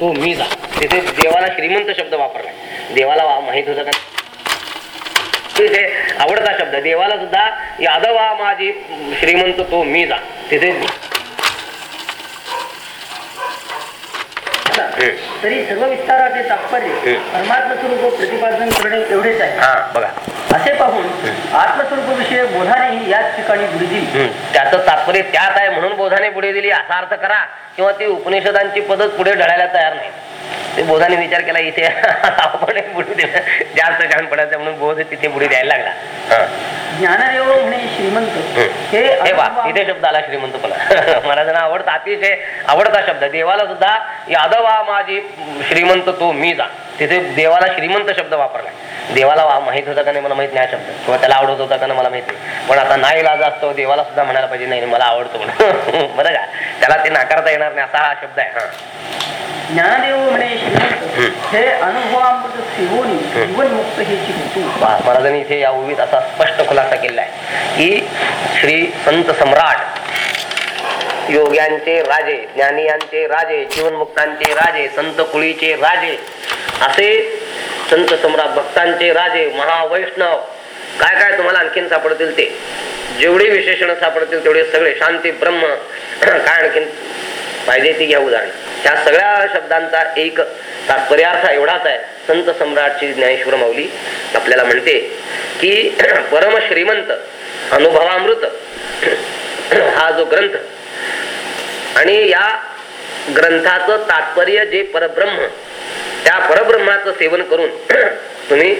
तो मी जा. तिथे देवाला श्रीमंत शब्द वापरला देवाला वा- माहीत होता का? तिथे आवडता शब्द. देवाला सुद्धा यादव हा माझी श्रीमंत तो मी जा. तिथे तरी सर्व विस्ताराचे तात्पर्य. परमात्म स्वरूप प्रतिपादन करणे एवढेच आहे. हा बघा. असे पाहून आत्मस्वरूपाविषयी बोधानेही याच ठिकाणी बुडी दिली. त्याचं तात्पर्य त्यात आहे म्हणून बोधाने पुढे दिली. असा अर्थ करा किंवा ती उपनिषदांची पद्धत पुढे ढळायला तयार नाही. ते बोधाने विचार केला इथे आपण बुडी दिलं जास्त छान पडायचं म्हणून बोध तिथे बुडी द्यायला लागला. हा. ज्ञानदेव म्हणे श्रीमंत. हे. हे वा इथे शब्द आला श्रीमंतपणा महाराजांना आवडता अतिशय आवडता शब्द. देवाला सुद्धा यादव माझी श्रीमंत तो मी जा. तिथे देवाला श्रीमंत शब्द वापरला देवाला वा- माहीत होता का नाही मला माहीत नाही हा शब्द. किंवा त्याला आवडत होता का नाही मला माहीत पण आता नाही लाज असतो देवाला सुद्धा म्हणायला पाहिजे नाही मला आवडतो म्हणून. बरं का? त्याला ते नाकारता येणार नाही असा हा शब्द आहे हा. ज्ञानदेव म्हणे श्रीमंत हे अनुभवामृत सेवोनी जीवनमुक्त हे चिंतू वा- महाराजांनी इथे या उभीत असा स्पष्ट खुलासा केला आहे की श्री संत सम्राट योग्यांचे राजे ज्ञानियांचे राजे जीवनमुक्तांचे राजे संत कुळीचे राजे असे संत सम्राट भक्तांचे राजे महावैष्णव काय काय तुम्हाला आणखीन सापडतील ते जेवढे विशेषण सापडतील तेवढे सगळे शांती ब्रह्म काय आणखीन पाहिजे ती घ्या उदाहरण त्या सगळ्या शब्दांचा एक तात्पर्यार्थ एवढाच आहे. संत सम्राटची ज्ञानेश्वर माऊली आपल्याला म्हणते की परम श्रीमंत अनुभवामृत हा जो ग्रंथ आणि या ग्रंथाचं तात्पर्य जे परब्रह्म त्या परब्रह्माचं सेवन करून तुम्ही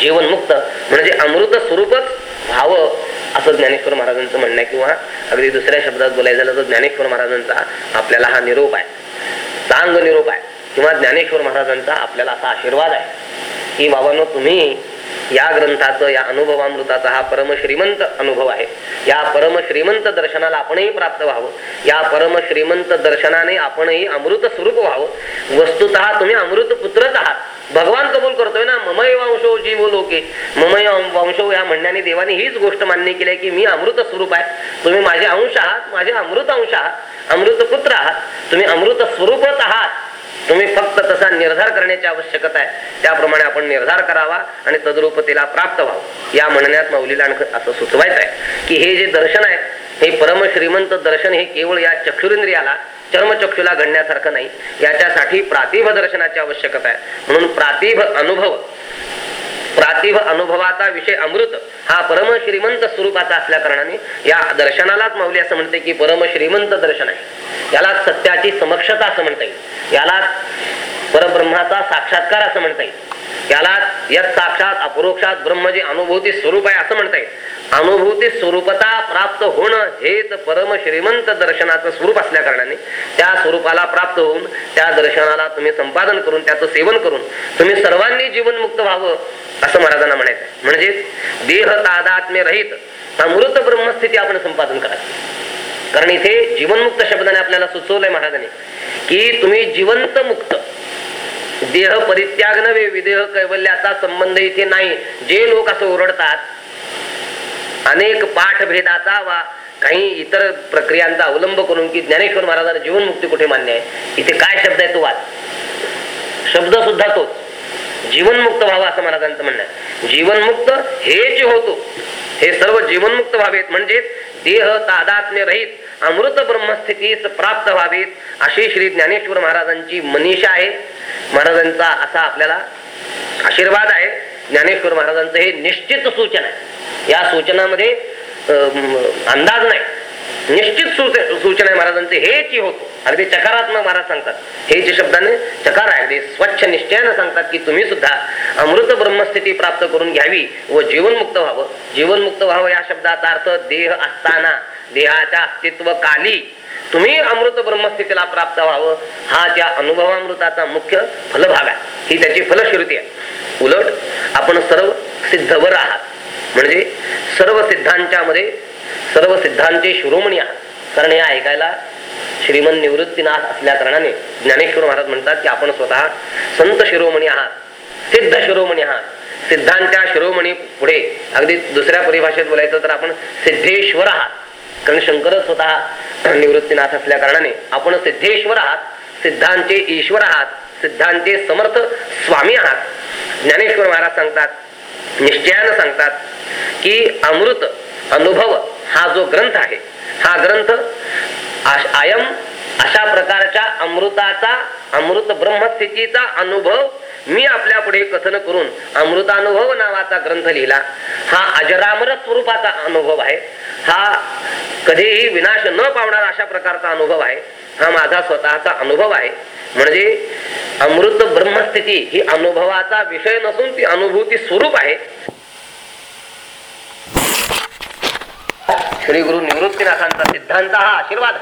जीवनमुक्त म्हणजे अमृत स्वरूपच व्हावं असं ज्ञानेश्वर महाराजांचं म्हणणं आहे किंवा अगदी दुसऱ्या शब्दात बोलायचं झालं तर ज्ञानेश्वर महाराजांचा आपल्याला हा निरोप आहे. सांग निरूप आहे. किंवा ज्ञानेश्वर महाराजांचा आपल्याला असा आशीर्वाद आहे. की बाबांनो तुम्ही या ग्रंथाचं या अनुभवामृताचा हा परम श्रीमंत अनुभव आहे. या परम श्रीमंत दर्शनाला आपणही प्राप्त व्हावं. या परम श्रीमंत दर्शनाने आपणही अमृत स्वरूप व्हावं. वस्तुत तुम्ही अमृत पुत्रच आहात. भगवान कबूल करतोय ना? ममय वंशो जीव लोके. ममय वंशो या म्हणण्याने देवाने हीच गोष्ट मान्य केली आहे की मी अमृत स्वरूप आहे. तुम्ही माझे अंश आहात माझे अमृत अंश आहात. अमृत पुत्र आहात. तुम्ही अमृत स्वरूपच आहात. तुम्ही फक्त तसा निर्धार करण्याची आवश्यकता आहे. त्याप्रमाणे आपण निर्धार करावा आणि तद्रूपतेला प्राप्त व्हावं. या म्हणण्यात माऊलीला असं सुचवायचं आहे की हे जे दर्शन आहे हे परम श्रीमंत दर्शन हे केवळ या चक्षुरेंद्रियाला चर्मचक्षुला घडण्यासारखं नाही. याच्यासाठी प्रातिभ दर्शनाची आवश्यकता आहे. म्हणून प्रातिभ अनुभव प्रातिभ अनुभवाचा विषय अमृत हा परम श्रीमंत स्वरूपाचा असल्या कारणाने या दर्शनालाच माऊली असं म्हणते की परम श्रीमंत दर्शन आहे. याला सत्याची समक्षता असं म्हणता येईल. याला परब्रह्माचा साक्षात्कार असं म्हणता येईल. याला यत साक्षात अपरोक्षात ब्रह्म जे अनुभूती स्वरूप आहे असं म्हणता येईल. अनुभूती स्वरूपता प्राप्त होणं हेच परम श्रीमंत दर्शनाचं स्वरूप असल्या कारणाने त्या स्वरूपाला प्राप्त होऊन त्या दर्शनाला तुम्ही संपादन करून त्याचं सेवन करून तुम्ही सर्वांनी जीवनमुक्त व्हावं असं महाराजांना म्हणायचं म्हणजे देह तादात्म्य रहित अमृत ब्रह्मस्थिती आपण संपादन करायची कारण इथे जीवनमुक्त शब्दाने आपल्याला सुचवलंय महाराजांनी की तुम्ही जिवंत मुक्त देह परित्याग नव्हे विदेह कैवल्याचा संबंध इथे नाही. जे लोक असं ओरडतात अनेक पाठभेदाचा वा काही इतर प्रक्रियांचा अवलंब करून की ज्ञानेश्वर महाराजांना जीवनमुक्ती कुठे मान्य आहे? इथे काय शब्द आहे तो वाद शब्द सुद्धा तोच. जीवनमुक्त व्हावा असं महाराजांचं म्हणणं आहे. जीवनमुक्त हे जे होतो. हे सर्व जीवनमुक्त व्हावेत म्हणजेच देह तादात्म्य रहित. अमृत ब्रह्मस्थितीस प्राप्त व्हावीत अशी श्री ज्ञानेश्वर महाराजांची मनीषा आहे. महाराजांचा असा आपल्याला आशीर्वाद आहे. ज्ञानेश्वर महाराजांचं हे निश्चित सूचना आहे. या सूचनामध्ये अंदाज नाही. निश्चित सूच- सूचना आहे महाराजांचे. हेच होतो. अगदी चकारात्मक महाराज सांगतात. हे जे शब्दाने चकार आहे अगदी स्वच्छ निश्चयानं सांगतात की तुम्ही सुद्धा अमृत ब्रह्मस्थिती प्राप्त करून घ्यावी व जीवनमुक्त व्हावं. जीवनमुक्त व्हावं या शब्दाचा अर्थ देह असताना देहाच्या अस्तित्व काली तुम्ही अमृत ब्रह्मस्थितीला प्राप्त व्हावं. हा त्या अनुभवामृताचा मुख्य फलभाग आहे. ही त्याची फलश्रुती आहे. उलट आपण सर्व सिद्धवर आहात. म्हणजे सर्व सिद्धांच्या मध्ये सर्व सिद्धांचे शिरोमणी आहात. कारण हे ऐकायला श्रीमन निवृत्तीनाथ असल्या कारणाने ज्ञानेश्वर महाराज म्हणतात की आपण स्वतः संत शिरोमणी आहात सिद्ध शिरोमणी आहात. सिद्धांच्या शिरोमणी पुढे अगदी दुसऱ्या परिभाषेत बोलायचं तर आपण सिद्धेश्वर आहात. कारण शंकर स्वतः निवृत्तीनाथ असल्या कारणाने आपण सिद्धेश्वर आहात सिद्धांचे ईश्वर आहात सिद्धांचे समर्थ स्वामी आहात. ज्ञानेश्वर महाराज सांगतात निश्चयानं सांगतात की अमृत अनुभव हा जो ग्रंथ आहे हा ग्रंथ आयम अशा प्रकारच्या अमृताचा अमृत ब्रह्मस्थितीचा अनुभव मी आपल्या पुढे कथन करून अमृतानुभव नावाचा ग्रंथ लिहिला. हा अजरामर स्वरूपाचा अनुभव आहे. हा कधीही विनाश न पावणारा अशा प्रकारचा अनुभव आहे. हा माझा स्वतःचा अनुभव आहे. म्हणजे अमृत ब्रह्मस्थिती ही अनुभवाचा विषय नसून ती अनुभूती स्वरूप आहे. श्री गुरु निवृत्तीनाथांचा सिद्धांत हा आशीर्वाद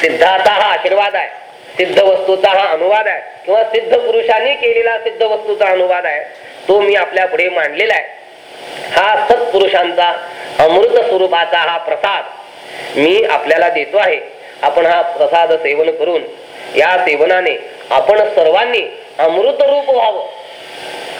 सिद्धाचा हा आशीर्वाद आहे. सिद्ध वस्तूचा हा अनुवाद आहे. किंवा सिद्ध पुरुषांनी केलेला सिद्ध वस्तूचा अनुवाद आहे. तो मी आपल्या पुढे मांडलेला आहे. हा सत्पुरुषांचा अमृत स्वरूपाचा हा प्रसाद मी आपल्याला देतो आहे. आपण हा प्रसाद सेवन करून या सेवनाने आपण सर्वांनी अमृत रूप व्हावं.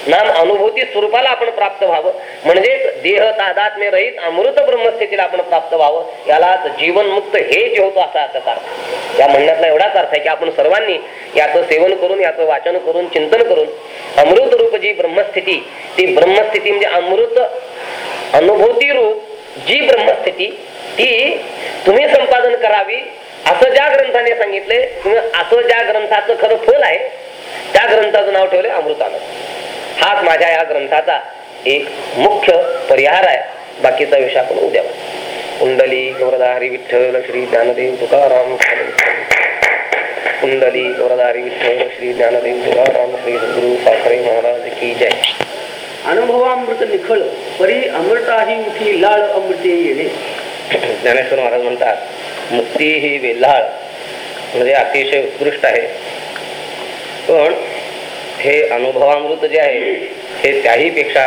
नाम अनुभूती स्वरूपाला आपण प्राप्त व्हावं. म्हणजेच देह तादात्म्य रहित अमृत ब्रह्मस्थितीला आपण प्राप्त व्हावं. यालाच जीवनमुक्त हे जे होतो असा त्याचा अर्थ या म्हणण्यातला एवढाच अर्थ आहे की आपण सर्वांनी याचं सेवन करून याचं वाचन करून चिंतन करून अमृत रूप जी ब्रह्मस्थिती ती ब्रह्मस्थिती म्हणजे अमृत अनुभूती रूप जी ब्रह्मस्थिती ती तुम्ही संपादन करावी. असं ज्या ग्रंथाने सांगितले तुम्ही असं ज्या ग्रंथाचं खरं फल आहे त्या ग्रंथाचं नाव ठेवले अमृतानंद. हाच माझ्या या ग्रंथाचा एक मुख्य परिहार आहे. बाकीचा विषय आपण उद्या. कुंडली गौरधारी विठ्ठल श्री ज्ञानदेव तुकाराम कुंडली गौरधारी विठ्ठल श्री ज्ञानदेव तुकाराम श्री सद्गुरु साखरे महाराज की जय. अनुभवामृत निखळ परी अमृताही उठी लाळ अमृते येणे. ज्ञानेश्वर महाराज म्हणतात मुक्ती ही वेल्हाळ. म्हणजे अतिशय उत्कृष्ट आहे. पण हे अनुभवामृत जे आहे हे त्याही पेक्षा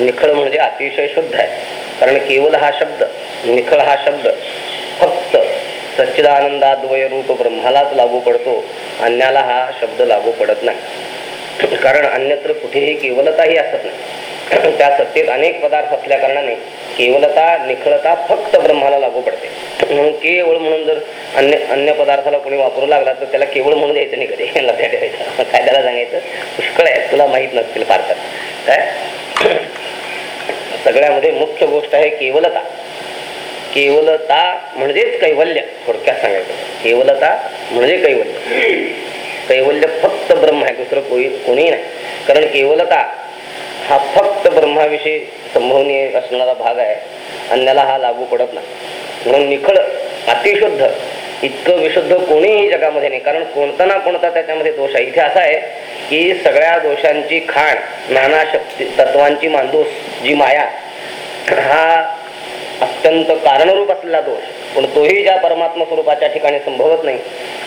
निखळ म्हणजे अतिशय शुद्ध आहे. कारण केवल हा शब्द निखळ हा शब्द फक्त सच्चिदानंदाद्वय रूप ब्रह्मालाच लागू पडतो अन्याला हा शब्द लागू पडत नाही. कारण अन्यत्र कुठेही केवलताही असत नाही. त्या सत्तेत अनेक पदार्थ असल्या कारणाने केवलता निखळता फक्त ब्रह्माला लागू पडते. म्हणून केवळ म्हणून जर अन्य अन्य पदार्थाला कोणी वापरू लागला तर त्याला केवळ म्हणून द्यायचं नाही कधी. लक्षात ठेवायचं. काय त्याला सांगायचं पुष्कळ आहे तुला माहीत नसतील फार तर. काय? सगळ्यामध्ये मुख्य गोष्ट आहे केवलता. केवलता म्हणजेच कैवल्य. थोडक्यात सांगायचं. केवलता म्हणजे कैवल्य. कैवल्य फक्त ब्रह्म आहे दुसरं कोणी कोणीही नाही. कारण केवलता हा फक्त ब्रह्माविषयी संभवनीय असणारा भाग आहे. अन्याला हा लागू पडत नाही. म्हणून निखळ अतिशुद्ध इतकं विशुद्ध कोणीही जगामध्ये नाही. कारण कोणता ना कोणता त्याच्यामध्ये दोष आहे. इथे असा आहे की सगळ्या दोषांची खाण नाना शक्ती तत्वांची मांदूस जी माया हा अत्यंत कारणरूप असलेला दोष. पण तोही ज्या परमात्मा स्वरूपाच्या ठिकाणी संभवत नाही.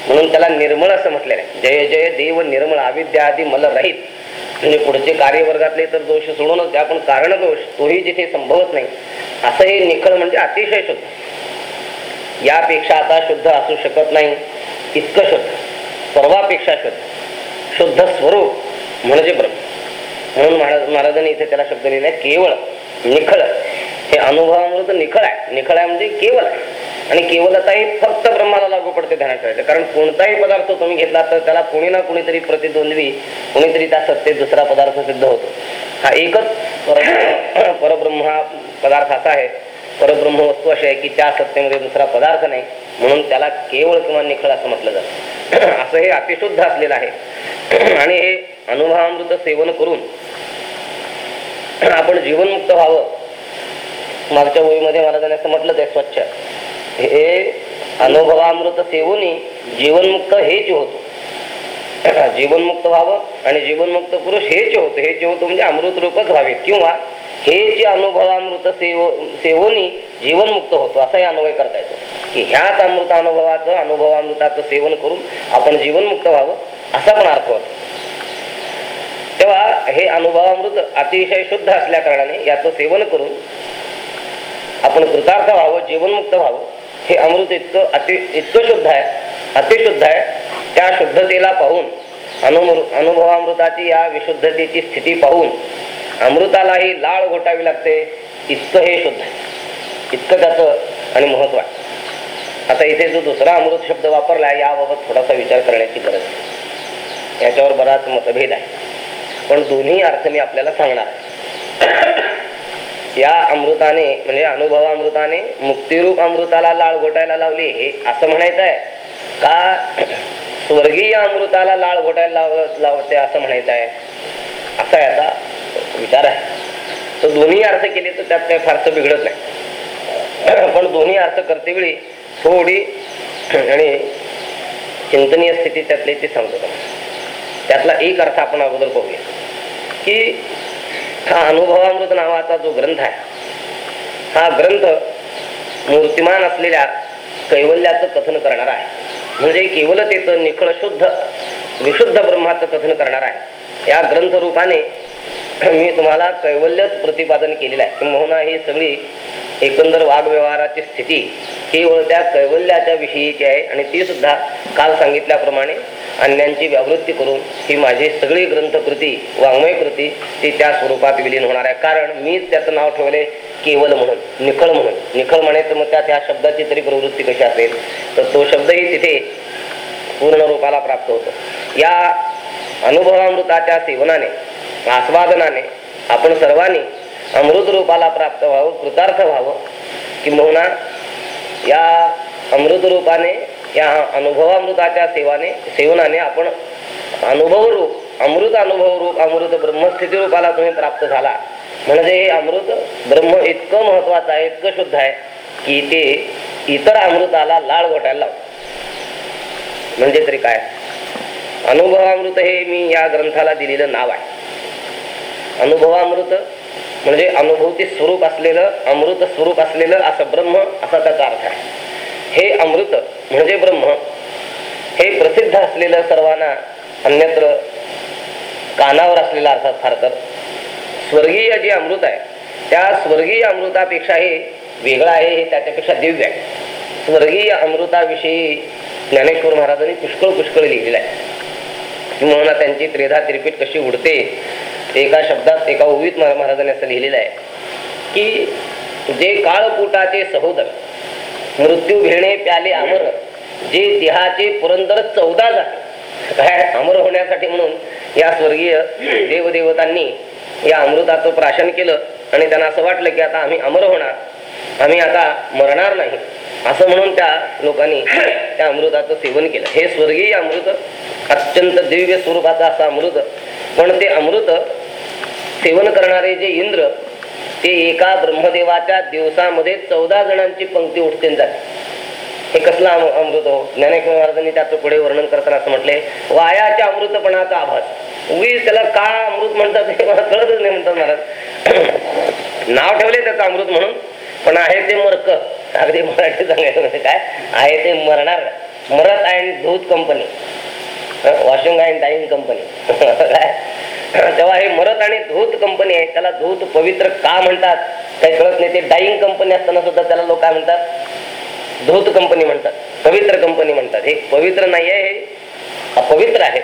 म्हणून त्याला निर्मळ असं म्हटलेलं आहे. जय जय देव निर्मळ अविद्या आदी मल रहित. म्हणजे पुढचे कार्यवर्गातले तर दोष सोडूनच द्या पण कारण दोष तोही जिथे संभवत नाही. असं हे निखळ म्हणजे अतिशय शुद्ध. यापेक्षा आता शुद्ध असू शकत नाही इतकं शुद्ध. सर्वापेक्षा शुद्ध. शुद्ध स्वरूप म्हणजे ब्रह्म. म्हणून महाराज महाराजांनी इथे त्याला शब्द लिहिलाय केवळ. निखळ. हे अनुभवामृत निखळ आहे. निखळ आहे म्हणजे केवळ आहे. आणि केवलता हे फक्त ब्रह्माला लागू पडते ध्यानात ठेवायचं. कारण कोणताही पदार्थ तुम्ही घेतला तर त्याला कोणी ना कोणीतरी प्रतिद्वंद्वी कोणीतरी त्या सत्तेत दुसरा पदार्थ सिद्ध होतो. हा एकच परब्रह्म हा पदार्थ असा आहे. परब्रह्म वस्तू अशी आहे की त्या सत्तेमध्ये दुसरा पदार्थ नाही. म्हणून त्याला केवळ किंवा निखळ असं म्हटलं जातं. असं हे अतिशुद्ध असलेलं आहे. आणि हे अनुभवामृत सेवन करून आपण जीवनमुक्त व्हावं. मागच्या ओळीमध्ये मला त्याने असं म्हटलं ते स्वच्छ. हे अनुभवामृत सेवनी जीवनमुक्त हेच होतो. जीवनमुक्त व्हावं आणि जीवनमुक्त पुरुष हेच होतं. हे जे होतं म्हणजे अमृत रूपच व्हावे किंवा हे जे अनुभवामृत सेव सेवनी जीवनमुक्त होतो. असाही अनुभव करता येतो. की ह्याच अमृत अनुभवाचं अनुभवामृताचं सेवन करून आपण जीवनमुक्त व्हावं असा पण अर्थ होतो. तेव्हा हे अनुभवामृत अतिशय शुद्ध असल्या कारणाने याचं सेवन करून आपण कृतार्थ व्हावं जीवनमुक्त व्हावं हे अमृत इतकं अति इतकं शुद्ध आहे अतिशुद्ध आहे. त्या शुद्धतेला पाहून अनु अनुभवामृताची या विशुद्धतेची स्थिती पाहून अमृतालाही लाळ घोटावी लागते. इतकं हे शुद्ध आहे. इतकं त्याचं आणि महत्त्व आहे. आता इथे जो दुसरा अमृत शब्द वापरला आहे याबाबत थोडासा विचार करण्याची गरज आहे. याच्यावर बराच मतभेद आहे. पण दोन्ही अर्थ मी आपल्याला सांगणार आहे. या अमृताने म्हणजे अनुभव अमृताने मुक्तिरूप अमृताला लाळ घोटायला लावली. हे असं म्हणायचं आहे का स्वर्गीय अमृताला लाळ घोटायला लावते असं म्हणायचं आहे असा याचा विचार आहे. तर दोन्ही अर्थ केले तर त्यात काही फारसं बिघडत नाही. पण दोन्ही अर्थ करते वेळी थोडी आणि चिंतनीय स्थिती त्यातली ती सांगतो त्यातला एक अर्थ आपण अगोदर पाहूया. की हा अनुभवामृत नावाचा जो ग्रंथ आहे हा ग्रंथ मूर्तिमान असलेल्या कैवल्याचं कथन करणार आहे. म्हणजे केवलतेचं निखळ शुद्ध विशुद्ध ब्रह्माचं कथन करणार आहे. या ग्रंथ रूपाने मी तुम्हाला कैवल्यच प्रतिपादन केलेलं आहे. किंबहुना ही सगळी एकंदर वागव्यवहाराची स्थिती केवळ त्या कैवल्याच्या विषयीची आहे. आणि ती सुद्धा काल सांगितल्याप्रमाणे अन्यांची व्यावृत्ती करून ही माझी सगळी ग्रंथकृती वाङ्मय कृती ती त्या स्वरूपात विलीन होणार आहे. कारण मीच त्याचं नाव ठेवले केवल म्हणून निखळ म्हणून. निखळ म्हणायचं मग त्या त्या शब्दाची तरी प्रवृत्ती कशी असेल? तर तो शब्दही तिथे पूर्ण रूपाला प्राप्त होतो. या अनुभवामृताच्या सेवनाने आस्वादनाने आपण सर्वांनी अमृत रूपाला प्राप्त व्हावं कृतार्थ व्हावं. किंबहुना या अमृत रूपाने या अनुभवामृताच्या सेवाने सेवनाने आपण अनुभव रूप अमृत अनुभव रूप अमृत ब्रह्मस्थिती रूपाला तुम्ही प्राप्त झाला. म्हणजे हे अमृत ब्रह्म इतकं महत्वाचं आहे इतकं शुद्ध आहे की ते इतर अमृताला लाळ घोटायला म्हणजे तरी काय? अनुभवामृत हे मी या ग्रंथाला दिलेलं नाव आहे. अनुभवामृत म्हणजे अनुभूती स्वरूप असलेलं अमृत स्वरूप असलेलं असं ब्रह्म असा त्याचा अर्थ आहे. हे अमृत म्हणजे ब्रह्म. हे प्रसिद्ध असलेलं सर्वांना अन्यत्र कानावर असलेलं अर्थात फार तर. स्वर्गीय जे अमृत आहे त्या स्वर्गीय अमृतापेक्षा हे वेगळं आहे हे त्याच्यापेक्षा दिव्य आहे. स्वर्गीय अमृताविषयी ज्ञानेश्वर महाराजांनी पुष्कळ पुष्कळ लिहिलेलं आहे. किंवा त्यांची त्रेधा त्रिपीठ कशी उडते एका शब्दात एका ओवीत महा- महाराजांनी असं लिहिलेलं आहे की जे काळपुटाचे सहोदर मृत्यू घेणे प्याले अमर. जे देहाचे पुरंदर चौदा झाले. काय अमर होण्यासाठी म्हणून या स्वर्गीय देवदेवतांनी या अमृताचं प्राशन केलं आणि त्यांना असं वाटलं की आता आम्ही अमर होणार. आम्ही आता मरणार नाही. असं म्हणून त्या लोकांनी त्या अमृताचं सेवन केलं. हे स्वर्गीय अमृत अत्यंत दिव्य स्वरूपाचं असं अमृत. पण ते अमृत सेवन करणारे जे इंद्र ते एका ब्रह्मदेवाच्या दिवसामध्ये चौदा जणांची पंक्ती उठते जाते. हे कसलं अमृत हो? ज्ञानेश्वर महाराजांनी त्याचं पुढे वर्णन करताना असं म्हटले वायाच्या अमृतपणाचा आभास. उगीच त्याला का अमृत म्हणतात हे मला कळतच नाही म्हणतात महाराज. नाव ठेवले त्याचं अमृत म्हणून पण आहे ते मरक. अगदी मराठी सांगायचं म्हणजे काय? आहे ते मरणार. मरत and Dhoot company. Washing and dyeing company काय? तेव्हा हे मरत आणि धूत कंपनी आहे त्याला धूत पवित्र का म्हणतात? काही कळत नाही ते डाईंग कंपनी असताना सुद्धा त्याला लोक काय म्हणतात? धूत कंपनी म्हणतात पवित्र कंपनी म्हणतात. हे पवित्र नाही आहे हे अपवित्र आहे.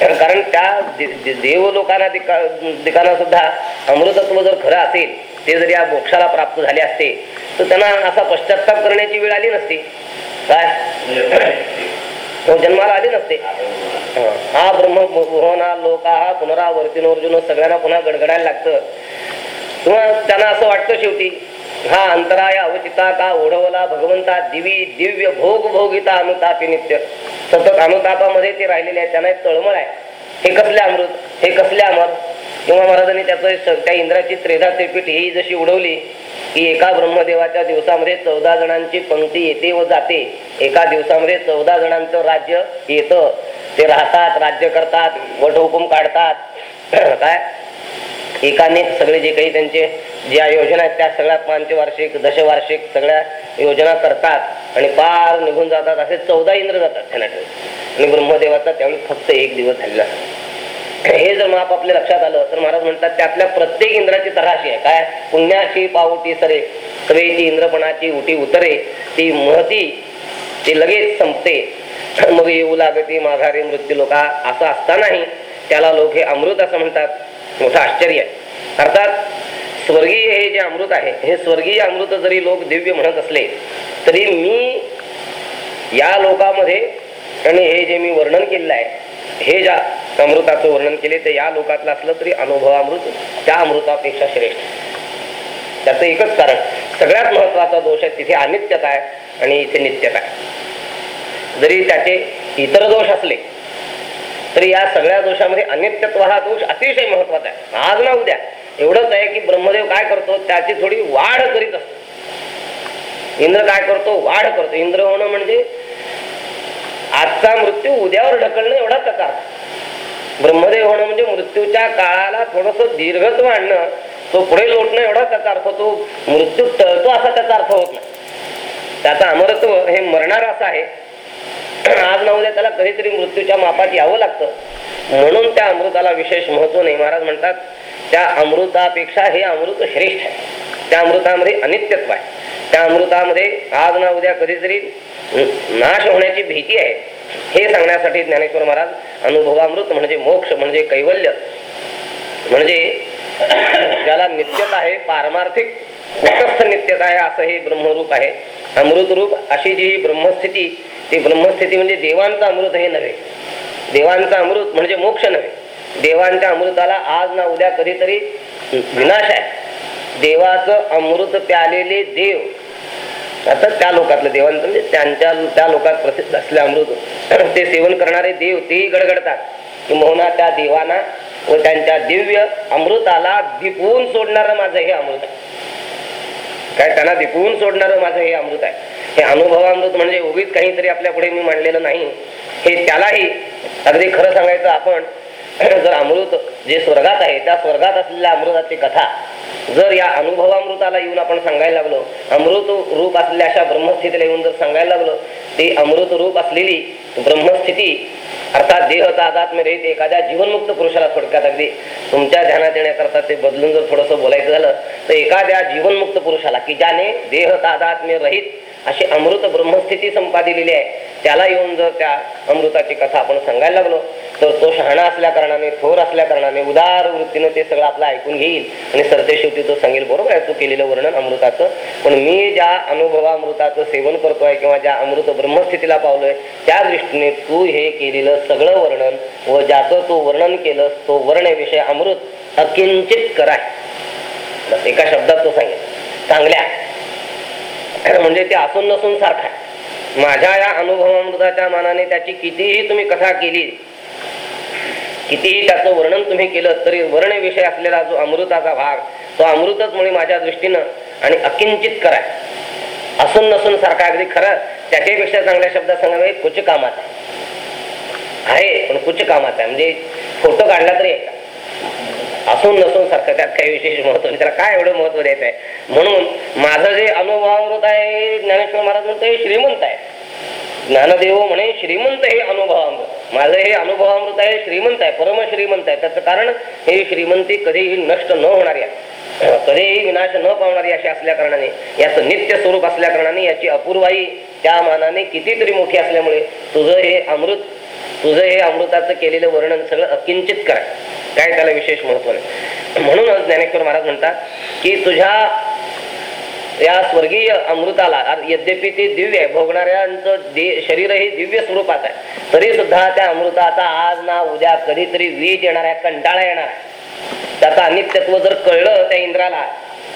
कारण त्या देव लोकांना दिकाना सुद्धा अमृतत्व जर खरं असेल ते जर या मोक्षाला प्राप्त झाले असते तर त्यांना असा पश्चाताप करण्याची वेळ आली नसती. काय? तो जन्माला आली नसते. हा ब्रह्म मोहना लोक हा पुनरावर्तीन अर्जुन सगळ्यांना पुन्हा गडगडायला लागतं. किंवा त्यांना असं वाटतं शेवटी हा अंतराय अवचिता का ओढवला भगवंता दिवी दिव्य भोग भोगिता अनुतापी नित्य. सतत अनुतापामध्ये ते राहिलेले आहेत त्यांना एक तळमळ आहे. हे कसले अमृत? हे कसले अमर? किंवा महाराजांनी त्याचं त्या इंद्राची त्रेधा त्रिपीठ ही जशी उडवली की एका ब्रह्मदेवाच्या दिवसामध्ये चौदा जणांची पंक्ती येते व जाते. एका दिवसामध्ये चौदा जणांचं राज्य येतं. ते राहतात राज्य करतात वटहुकूम काढतात. काय? एकाने सगळे जे काही त्यांचे ज्या योजना आहेत त्या सगळ्या पांचवार्षिक दशवार्षिक सगळ्या योजना करतात आणि पार निघून जातात असे चौदा इंद्र जातात त्यांना आणि ब्रह्मदेवाचा त्यावेळी फक्त एक दिवस झालेला हे जर माप आपल्या लक्षात आलं तर महाराज म्हणतात त्यातल्या प्रत्येक इंद्राची तराशी आहे. काय? पुण्याची पावटी सरे सरेची इंद्रपणाची उटी उतरे ती महती ती लगेच संपते. मग येऊ लागते माघारी मृत्यू लोका असं असतानाही त्याला लोक हे अमृत असं म्हणतात. मोठं आश्चर्य. आहे अर्थात स्वर्गीय हे जे अमृत आहे हे स्वर्गीय अमृत जरी लोक दिव्य म्हणत असले तरी मी या लोकामध्ये आणि हे जे मी वर्णन केलेलं आहे हे ज्या अमृताचं वर्णन केले ते या लोकातलं असलं तरी अनुभव अमृत त्या अमृतापेक्षा श्रेष्ठ. त्याचं एकच कारण सगळ्यात महत्त्वाचा दोष आहे तिथे अनित्यता आहे आणि इथे नित्यता आहे. जरी त्याचे इतर दोष असले तरी या सगळ्या दोषामध्ये अनित्यत्व हा दोष अतिशय महत्त्वाचा आहे. आज ना उद्या एवढंच आहे की ब्रह्मदेव काय करतो त्याची थोडी वाढ करीत असतो. इंद्र काय करतो वाढ करतो. इंद्र होणं म्हणजे आजचा मृत्यू उद्यावर ढकलणं एवढा प्रकार. ब्रह्मदेव होणं म्हणजे मृत्यूच्या काळाला थोडस दीर्घत्व आणणं तो पुढे लोटणं एवढा त्याचा अर्थ तो मृत्यू टळतो असा त्याचा अर्थ होत नाही. त्याचा अमरत्व हे मरणार असं आहे. आज ना उद्या त्याला कधीतरी मृत्यूच्या मापात यावं लागतं. म्हणून त्या अमृताला विशेष महत्त्व नाही. महाराज म्हणतात त्या अमृतापेक्षा हे अमृत श्रेष्ठ आहे. त्या अमृतामध्ये अनित्यत्व आहे. त्या अमृतामध्ये आज ना उद्या कधीतरी नाश होण्याची भीती आहे. हे सांगण्यासाठी ज्ञानेश्वर महाराज अनुभवामृत म्हणजे मोक्ष म्हणजे कैवल्य. म्हणजे ज्याला नित्यता आहे पारमार्थिक उत्तस्थ नित्यता आहे असं हे ब्रह्मरूप आहे. अमृतरूप अशी जी ब्रह्मस्थिती ती ब्रह्मस्थिती म्हणजे देवांचं अमृत हे नव्हे. देवांचं अमृत म्हणजे मोक्ष नव्हे. देवांच्या अमृताला आज ना उद्या कधीतरी विनाश आहे. देवाचं अमृत प्यालेले देव. आता त्या लोकातलं देवांचं म्हणजे त्यांच्या त्या लोकात प्रसिद्ध असले अमृत. ते सेवन करणारे देव तेही गडगडतात. किंवा त्या देवांना व त्यांच्या दिव्य अमृताला दिपवून सोडणारं माझं हे अमृत आहे. काय त्यांना दिपवून सोडणारं माझं हे अमृत आहे. हे अनुभवामृत म्हणजे उगीच काहीतरी आपल्या पुढे मी मांडलेलं नाही. हे त्यालाही अगदी खरं सांगायचं आपण जर अमृत जे स्वर्गात आहे त्या स्वर्गात असलेल्या अमृताची कथा जर या अनुभवामृताला येऊन आपण सांगायला लागलो अमृत रूप असलेल्या अशा ब्रह्मस्थितीला येऊन जर सांगायला लागलो ते अमृत रूप असलेली ब्रह्मस्थिती अर्थात देह तादात्म्य रहित एखाद्या जीवनमुक्त पुरुषाला थोडक्यात अगदी तुमच्या ध्यानात येण्याकरता ते बदलून जर थोडंसं बोलायचं झालं तर एखाद्या जीवनमुक्त पुरुषाला की ज्याने देह तादात्म्य रहित अशी अमृत ब्रह्मस्थिती संपादिलेली आहे. त्याला येऊन जर त्या अमृताची कथा आपण सांगायला लागलो तर तो शहाणा असल्या कारणाने थोर असल्या कारणाने उदार वृत्तीनं ते सगळं आपलं ऐकून घेईल आणि सरते शेवटी तो सांगेल बरोबर आहे तू केलेलं वर्णन अमृताचं पण मी ज्या अनुभवामृताचं सेवन करतोय किंवा ज्या अमृत ब्रह्मस्थितीला पावलोय त्या दृष्टीने तू हे केलेलं सगळं वर्णन व ज्याचं तू वर्णन केलंस तो वर्णविषय अमृत अकिंचित कराय. एका शब्दात तो सांगेल चांगल्या म्हणजे ते असून नसून सारखा आहे. माझ्या या अनुभवामृताच्या मानाने त्याची कितीही तुम्ही कथा केली कितीही त्याचं वर्णन तुम्ही केलं तरी वर्ण विषय असलेला जो अमृताचा भाग तो अमृतच मुळे माझ्या दृष्टीनं आणि अकिंचित कराय असून नसून सारखा अगदी खरं त्याच्यापेक्षा चांगल्या शब्दात सांगावे कुच कामात आहे. आहे पण कुच कामात आहे. म्हणजे फोटो काढला तरी आहे असून नसून सारखं त्यात काही विशेष महत्त्व नाही. त्याला काय एवढं महत्त्व द्यायचं आहे? म्हणून माझं जे अनुभवामृत आहे ज्ञानेश्वर महाराज म्हणतो हे श्रीमंत आहे. ज्ञानदेव म्हणे श्रीमंत हे अनुभवामृत. माझं हे अनुभवामृत आहे श्रीमंत आहे परम श्रीमंत आहे. त्याचं कारण हे श्रीमंती कधीही नष्ट न होणारी आहे कधीही विनाश न पावणारी अशी असल्या कारणाने याचं नित्य स्वरूप असल्या कारणाने याची अपूर्वाई त्या मानाने कितीतरी मोठी असल्यामुळे तुझं हे अमृत तुझं हे अमृताचं केलेलं वर्णन सगळं अकिंचित करा. काय त्याला विशेष महत्त्व नाही. म्हणूनच ज्ञानेश्वर महाराज म्हणतात की तुझ्या या स्वर्गीय अमृताला यद्यपि ते दिव्य आहे भोगणाऱ्यांचं शरीर हे दिव्य स्वरूपात आहे तरी सुद्धा त्या अमृताचा आज ना उद्या कधीतरी वीज येणार आहे कंटाळा येणार त्याचं अनित्यत्व जर कळलं त्या इंद्राला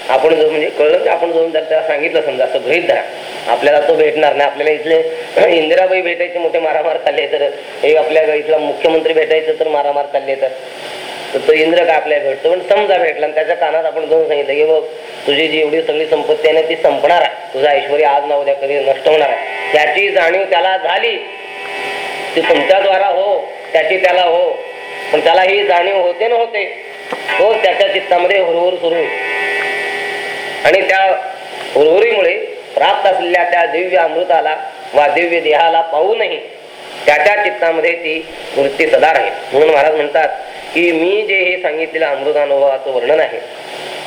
आपण जो म्हणजे कळलं की आपण जाऊन जर त्याला सांगितलं समजा असं गृहित धरा. आपल्याला तो भेटणार नाही. आपल्याला इथले इंदिराबाई भेटायचे मोठे मारामार चालले तर हे आपल्या इथला मुख्यमंत्री भेटायचं तर मारामार चालले तर तो इंद्र का आपल्याला भेटतो? पण समजा भेटला आणि त्याच्या कानात आपण जाऊन सांगितलं की बघ तुझी जी एवढी सगळी संपत्ती आहे ना ती संपणार आहे. तुझा ऐश्वर आज ना उद्या कधी नष्ट होणार आहे. त्याची जाणीव त्याला झाली. ती तुमच्याद्वारा हो त्याची त्याला हो. पण त्याला ही जाणीव होते ना होते. हो त्याच्या चित्तामध्ये हुरहुर सुरू होईल. आणि त्या उर्वरीमुळे प्राप्त असलेल्या त्या दिव्य अमृताला वा दिव्य देहाला पाहूनही त्या चित्तामध्ये ती वृत्ती सदा राहील म्हणून महाराज म्हणतात की मी जे हे सांगितलेलं अमृतानुभवाचं वर्णन आहे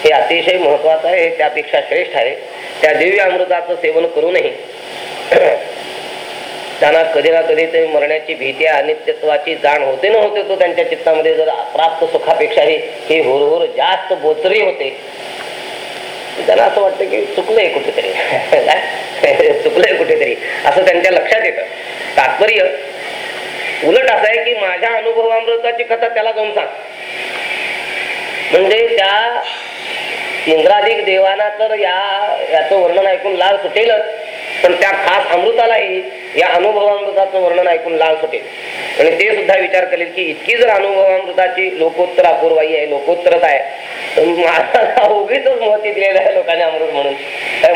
हे अतिशय महत्वाचं आहे त्यापेक्षा श्रेष्ठ आहे. त्या दिव्य अमृताचं सेवन करूनही त्यांना कधी ना कधी ते मरण्याची भीती अनित्यत्वाची जाण होते ना होते तो त्यांच्या चित्तामध्ये जर प्राप्त सुखापेक्षाही ही हुरहुर जास्त बोचरी होते त्यांना असं वाटतं की चुकलंय कुठेतरी. चुकलंय कुठेतरी. असं त्यांच्या लक्षात येतं. तात्पर्य उलट असं आहे की माझ्या अनुभवामृताची कथा त्याला जाऊन सांग. म्हणजे त्या इंद्राधिक देवाना तर या याचं वर्णन ऐकून लाल सुटेलच. पण त्या खास अमृतालाही या अनुभवामृताचं वर्णन ऐकून लाल सुटेल. आणि ते सुद्धा विचार करेल की इतकी जर अनुभवामृताची लोकोत्तर अपूर्वाई आहे लोकोत्तरच आहे मला उगीच महती दिलेलं आहे लोकांनी अमृत म्हणून.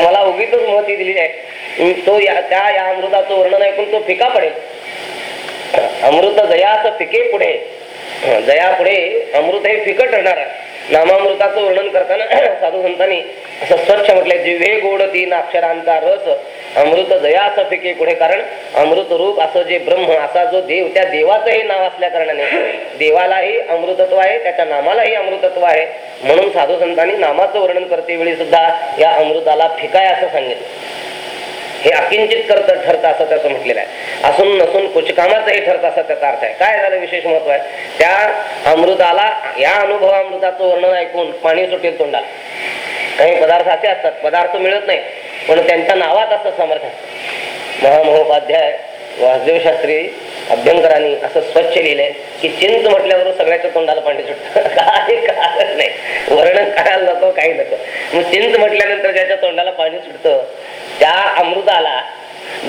मला उगीच महती दिलेली आहे. तो या त्या या अमृताचं वर्णन ऐकून तो फिका पडेल. अमृत जयाच फिके पुढे. जया पुढे अमृत हे फिकट राहणार आहे. नामामृताचं वर्णन करताना साधू संतांनी असं स्वच्छ म्हटलंय जिव्हे गोड तीन अक्षरांचा रस अमृत जया असं फिके पुढे. कारण अमृत रूप असं जे ब्रह्म असा जो देव त्या देवाचं हे नाव असल्या कारणाने देवालाही अमृतत्व आहे त्याच्या नामालाही अमृतत्व आहे. म्हणून साधू संतांनी नामाचं वर्णन करते वेळी सुद्धा या अमृताला फिकाय असं सांगितलं. हे अकिंचित करत ठरतं असं त्याचं म्हटलेलं आहे. असून नसून कुचकामाचंही ठरतं असं त्याचा अर्थ आहे. काय झालं विशेष महत्त्व आहे? त्या अमृताला या अनुभवामृताचं वर्णन ऐकून पाणी सुटेल तोंडाला. काही पदार्थ असे असतात पदार्थ मिळत नाही पण त्यांच्या नावात असं समर्थ महामहोपाध्याय वासुदेव शास्त्री अभ्यंकरांनी असं स्वच्छ लिहिलंय की चिंच म्हटल्यावर सगळ्याच्या तोंडाला पाणी सुटतं. काय कारण नाही. वर्णन करायला नको काही नको. मग चिंच म्हटल्यानंतर ज्याच्या तोंडाला पाणी सुटतं त्या अमृताला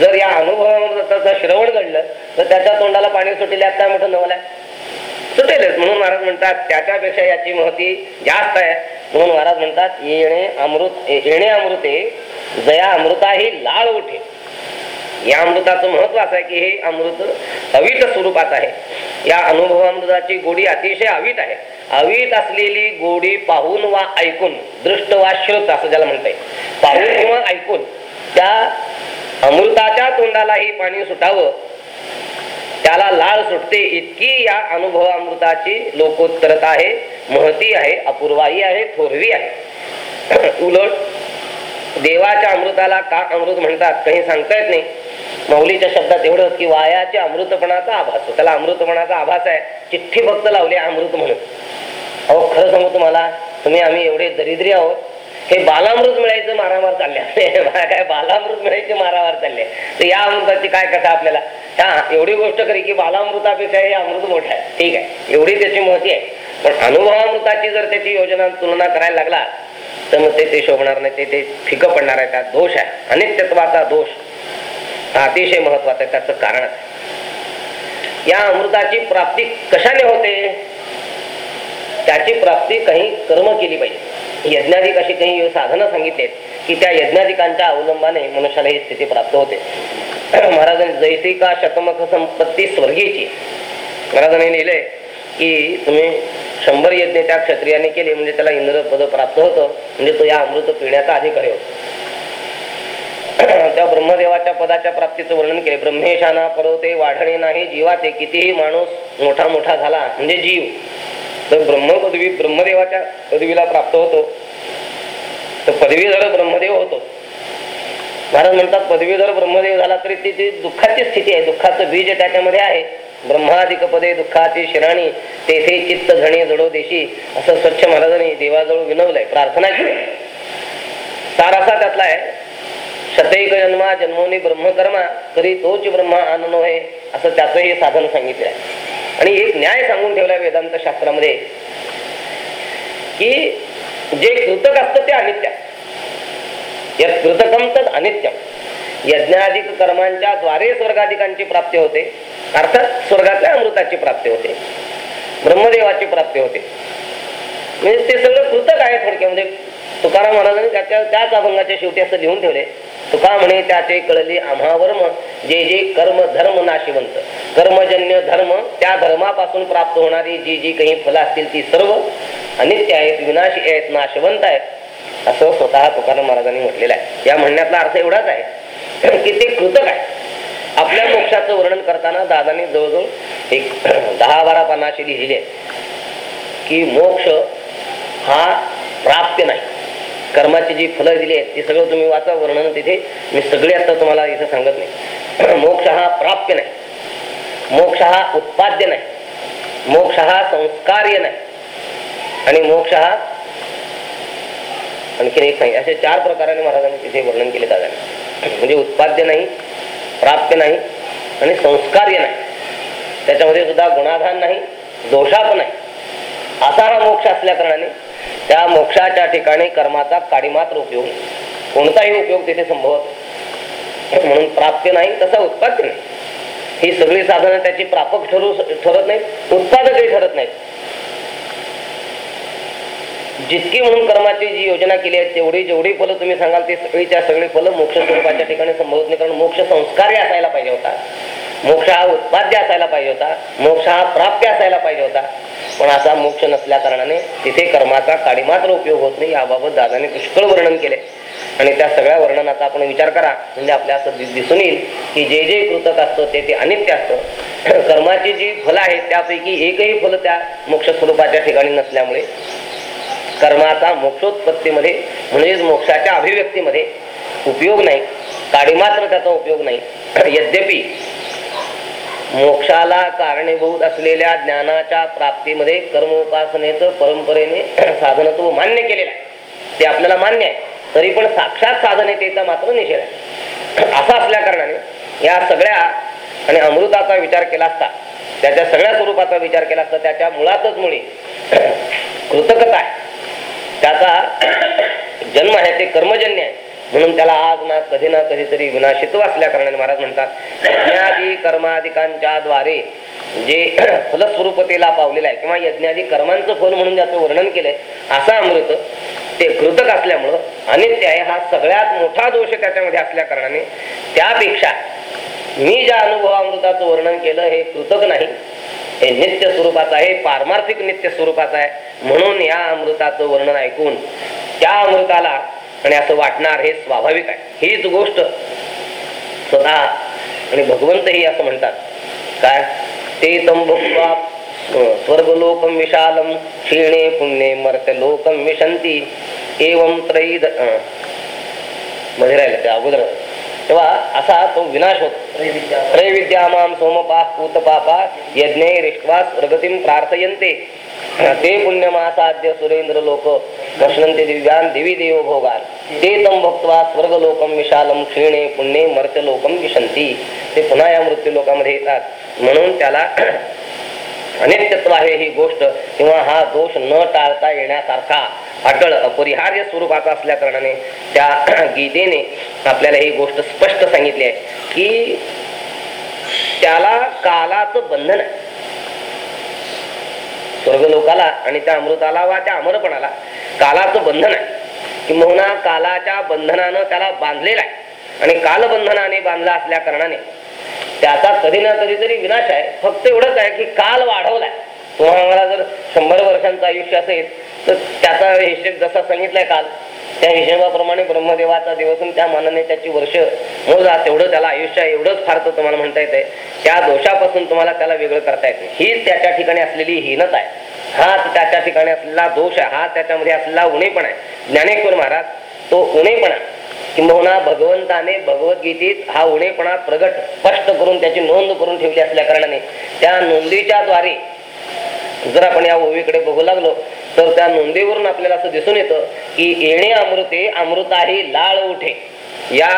जर या अनुभवामृताचं श्रवण घडलं तर त्याच्या तोंडाला पाणी सुटेल आता काय मोठं नवल सुटेलच. म्हणून महाराज म्हणतात त्याच्यापेक्षा याची महती जास्त आहे. म्हणून महाराज म्हणतात येणे अमृत येणे अमृते जया अमृता ही लाळ उठे. या अमृताचं महत्त्व असं आहे की हे अमृत अवित स्वरूपात आहे. या अनुभवामृताची गोडी अतिशय अवित आहे. अवित असलेली गोडी पाहून वा ऐकून दृष्ट वा श्रुत असं ज्याला म्हणता येईल. पाहून किंवा ऐकून त्या अमृताच्या तोंडालाही पाणी सुटावं त्याला लाळ सुटते इतकी या अनुभवामृताची लोकोत्तरता आहे महती आहे अपूर्वाई आहे थोरवी आहे. उलट देवाच्या अमृताला का अमृत म्हणतात काही सांगता येत नाही. माऊलीच्या शब्दात एवढं की वायाच्या अमृतपणाचा आभास त्याला अमृतपणाचा आभास आहे. चिठ्ठी फक्त लावली अमृत म्हणून. अहो खरं सांगू तुम्हाला तुम्ही आम्ही एवढे दरिद्री आहोत. हे बालामृत मिळायचं मारामार चालले काय बालामृत मिळायचे मारामार चालले तर या अमृताची काय कथा आपल्याला? हा एवढी गोष्ट करी की बालामृतापेक्षा हे अमृत मोठं आहे. ठीक आहे. एवढी त्याची महती आहे. पण अनुभवामृताची जर त्याची योजना तुलना करायला लागला तर मग ते ते शोभणार नाही. ते ते फिकं पडणार आहे. त्यात दोष आहे. अनित्यत्वाचा दोष. हा अतिशय महत्वाचं आहे त्याचं कारण या अमृताची प्राप्ती कशाने होते? त्याची प्राप्ती काही कर्म केली पाहिजे. यज्ञाधिक अशी काही साधनं सांगितलेत की त्या यज्ञाधिकांच्या अवलंबाने मनुष्याला ही स्थिती प्राप्त होते. महाराजांनी जैसी का शतमख संपत्ती स्वर्गीची? महाराजांनी लिहिले की तुम्ही शंभर यज्ञ त्या क्षत्रियाने केले म्हणजे त्याला इंद्र पद प्राप्त होतं म्हणजे तो या अमृत पिण्याचा अधिकारी होतो. त्या ब्रह्मदेवाच्या पदाच्या प्राप्तीचं वर्णन केले ब्रह्मेशाना परवते वाढणे नाही जीवाचे कितीही माणूस मोठा मोठा झाला म्हणजे जीव. तर ब्रह्म पदवी ब्रह्मदेवाच्या पदवीला प्राप्त होतो. तर पदवीधर ब्रह्मदेव होतो. महाराज म्हणतात पदवीधर ब्रह्मदेव झाला तरी ती ती दुःखाची स्थिती आहे दुःखाचं बीज त्याच्यामध्ये आहे. ब्रह्माधिक पदे दुःखाची शिराणी तेथे चित्त झणे जडो देशी असं स्वच्छ महाराजांनी देवाजवळ विनवलंय प्रार्थना केली. सार असा त्यातला आहे. शतैक जन्मा जन्मोनी ब्रह्मकर्मा तरी तोच ब्रह्मा आनंद आहे असं त्याचं हे साधन सांगितलं आहे आणि एक न्याय सांगून ठेवला वेदांत शास्त्रामध्ये की जे कृतक असतं ते अनित्य. या कृतकम तद अनित्यम यज्ञाधिक कर्मांच्या द्वारे स्वर्गाधिकांची प्राप्ती होते. अर्थात स्वर्गातल्या अमृताची प्राप्ती होते. ब्रह्मदेवाची प्राप्ती होते. म्हणजे ते सगळं कृतक आहे थोडक्यामध्ये. तुकाराम महाराजांनी त्याच्या त्याच अभंगाच्या शेवटी असं लिहून ठेवले तुका म्हणे त्याचे कळले आम्हावर्म जे जे कर्म धर्म नाशिवंत. कर्मजन्य धर्म त्या धर्मापासून प्राप्त होणारी जी जी काही फलं असतील ती सर्व अनित्य आहेत विनाशी आहेत नाशवंत आहेत असं स्वतः तुकाराम महाराजांनी म्हटलेलं आहे. या म्हणण्यातला अर्थ एवढाच आहे की ते कृतक आहे आपल्या मोक्षाचं वर्णन करताना दादाने जवळजवळ एक दहा बारा पानाशी लिहिले की मोक्ष हा प्राप्य नाही. कर्माची जी फलं दिली आहेत ती सगळं तुम्ही वाचा वर्णन तिथे मी सगळे आता तुम्हाला इथे सांगत नाही. मोक्ष हा प्राप्य नाही. मोक्ष हा उत्पाद्य नाही. मोक्ष हा संस्कार्य नाही. आणि मोक्ष हा आणखीन एक नाही. असे चार प्रकाराने महाराजांनी तिथे वर्णन केले दादाने म्हणजे उत्पाद्य नाही प्राप्य नाही आणि संस्कार्य नाही. त्याच्यामध्ये सुद्धा गुणाधान नाही दोषाप नाही. असा हा मोक्ष असल्या कारणाने त्या मोक्षाच्या ठिकाणी कर्माचा काडीमात्र उपयोग. कोणताही उपयोग तिथे संभवत म्हणून प्राप्य नाही तसा उत्पाद्य नाही. ही सगळी साधनं त्याची प्रापक ठरू ठरत नाही उत्पादकही ठरत नाहीत. जितकी म्हणून कर्माची जी योजना केली आहे तेवढी जेवढी फलं तुम्ही सांगाल ती सगळीच्या सगळी फलं मोक्ष स्वरूपाच्या ठिकाणी संभवत नाही. कारण मोक्ष संस्कार असायला पाहिजे होता. मोक्ष हा उत्पाद्य असायला पाहिजे होता. मोक्ष हा प्राप्य असायला पाहिजे होता. पण असा मोक्ष नसल्या कारणाने तिथे कर्माचा काडीमात्र उपयोग होत नाही याबाबत दादाने पुष्कळ वर्णन केले. आणि त्या सगळ्या वर्णनाचा आपण विचार करा. म्हणजे आपल्या असं दिसून येईल की जे जे कृतक असतं ते ते अनित्य असतं. कर्माची जी फलं आहेत त्यापैकी एकही फल त्या मोक्ष स्वरूपाच्या ठिकाणी नसल्यामुळे कर्माचा मोक्षोत्पत्तीमध्ये म्हणजेच मोक्षाच्या अभिव्यक्तीमध्ये उपयोग नाही. काडीमात्र त्याचा उपयोग नाही. यद्यपि मोक्षाला कारणीभूत असलेल्या ज्ञानाच्या प्राप्तीमध्ये कर्मोपासनेचं परंपरेने साधनत्व मान्य केलेलं आहे. ते आपल्याला मान्य आहे. तरी पण साक्षात साधनेतेचा मात्र निषेध आहे. असा असल्या कारणाने या सगळ्या आणि अमृताचा विचार केला असता त्याच्या सगळ्या स्वरूपाचा विचार केला असता त्याच्या मुळातच मुळे कृतकता आहे. त्याचा जन्म आहे ते कर्मजन्य आहे. म्हणून त्याला आज ना कधी ना कधीतरी विनाशित्व असल्या कारणाने महाराज म्हणतात यज्ञादी कर्माधिकांच्या द्वारे जे फलस्वरूपतेला पावलेलं आहे किंवा यज्ञादी कर्मांचं फल म्हणून ज्याचं वर्णन केलंय असा अमृत ते कृतक असल्यामुळं अनित्य आहे हा सगळ्यात मोठा दोष त्याच्यामध्ये असल्या कारणाने त्यापेक्षा मी ज्या अनुभवामृताचं वर्णन केलं हे कृतक नाही हे नित्य स्वरूपाचं आहे पारमार्थिक नित्य स्वरूपाचं आहे म्हणून या अमृताचं वर्णन ऐकून त्या अमृताला आणि असं वाटणार हे स्वाभाविक आहे. हीच गोष्ट स्वतः आणि भगवंतही असं म्हणतात. काय? ते तम भुक्त्वा स्वर्गलोकम विशालम क्षीणे पुण्ये मर्त्य लोकम विशंती एवं त्रयी मध्ये राहिलं ते अगोदर. तेव्हा असा तो विनाश होतो. त्रैविद्यामाम सोमपाह पूतपापा यज्ञे रिष्ट्वा स्वर्गतीम प्रार्थयन्ते. ते पुण्यमासाद्य सुरेंद्र लोक प्रश्नंते दिव्यान दिवी देव भोगान. ते तम भक्त्वा स्वर्गलोकम विशालम क्षीणे पुण्ये मर्त्य लोकम विशंती. ते पुन्हा या मृत्यू लोकांमध्ये येतात. म्हणून त्याला अनित्यत्व आहे ही गोष्ट किंवा हा दोष न टाळता येण्यासारखा अटळ अपरिहार्य स्वरूपाचा असल्या कारणाने त्या गीतेने आपल्याला ही गोष्ट स्पष्ट सांगितली आहे की त्याला कालाचं बंधन आहे. स्वर्गलोकाला आणि त्या अमृताला वा त्या अमरपणाला. कालाचं बंधन आहे. किंवा कालाच्या बंधनानं त्याला बांधलेलं आहे. आणि कालबंधनाने बांधला असल्या कारणाने त्याचा कधी ना कधीतरी विनाश आहे. फक्त एवढंच आहे की काल वाढवलाय. तुम्हाला जर शंभर वर्षांचं आयुष्य असेल तर त्याचा हिशेब जसा सांगितलाय काल त्या हिशेबाप्रमाणे ब्रह्मदेवाचा दिवस त्या मानाने त्याची वर्ष मोजा तेवढं त्याला आयुष्य एवढंच फार तुम्हाला म्हणता येते त्या दोषापासून तुम्हाला त्याला वेगळं करता येत. हीच त्याच्या ठिकाणी असलेली हीनच आहे. हाच त्याच्या ठिकाणी असलेला दोष आहे. हा त्याच्यामध्ये असलेला उणेपण आहे. ज्ञानेश्वर महाराज तो उणेपणा किंबहुना भगवंताने भगवद्गीतेत हा उणेपणा प्रगट स्पष्ट करून त्याची नोंद करून ठेवली असल्या कारणाने त्या नोंदीच्या द्वारे जर आपण या ओवीकडे बघू लागलो तर त्या नोंदीवरून आपल्याला असं दिसून येतं की येणे अमृते अमृताही लाळ उठे. या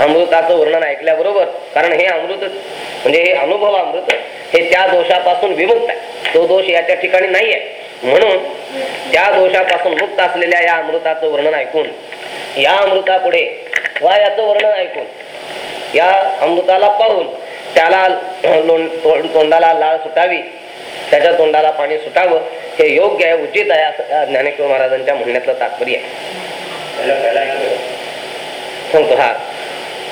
अमृताचं वर्णन ऐकल्याबरोबर कारण हे अमृत म्हणजे हे अनुभव अमृत हे त्या दोषापासून विमुक्त आहे. तो दोष याच्या ठिकाणी नाही आहे म्हणून त्या दोषापासून मुक्त असलेल्या या अमृताचं वर्णन ऐकून या अमृतापुढे वा याचं वर्णन ऐकून या अमृताला पाहून त्याला तोंडाला लाळ सुटावी त्याच्या तोंडाला पाणी सुटावं हे योग्य आहे उचित आहे असं ज्ञानेश्वर महाराजांच्या म्हणण्यातलं तात्पर्य आहे. सांगतो हा.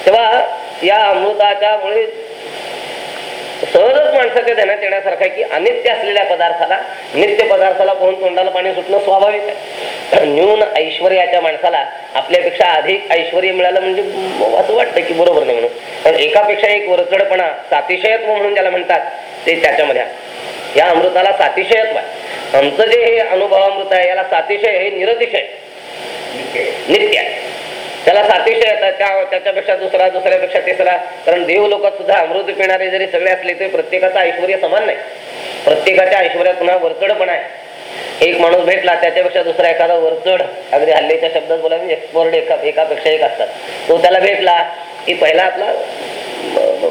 तेव्हा या अमृताच्या मुळे सहजच माणसाच्या ध्यानात येण्यासारखं की अनित्य असलेल्या पदार्थाला नित्य पदार्थाला पाहून तोंडाला पाणी सुटणं स्वाभाविक आहे. न्यून ऐश्वर्याच्या माणसाला आपल्यापेक्षा अधिक ऐश्वर मिळालं म्हणजे असं वाटतं की बरोबर नाही म्हणून. पण एकापेक्षा एक वरचढपणा सातिशयत्व म्हणून ज्याला म्हणतात ते त्याच्यामध्ये या अमृताला सातिशयत्व आहे. आमचं जे हे अनुभवामृत आहे याला सातिशय हे निरतिशय. नित्य. आहे. त्याला सातिशय त्याच्यापेक्षा दुसरा दुसऱ्यापेक्षा तिसरा. कारण देव लोकात सुद्धा अमृत पिणारे जरी सगळे असले तरी प्रत्येकाचं ऐश्वर समान नाही. प्रत्येकाच्या ऐश्वर्यात पुन्हा वरचढ पण आहे. एक माणूस भेटला त्याच्यापेक्षा दुसरा एखादा वरचढ. अगदी हल्लीच्या शब्दात बोला एक्सपोर्ट एका एकापेक्षा एक असतात. तो त्याला भेटला की पहिला आपला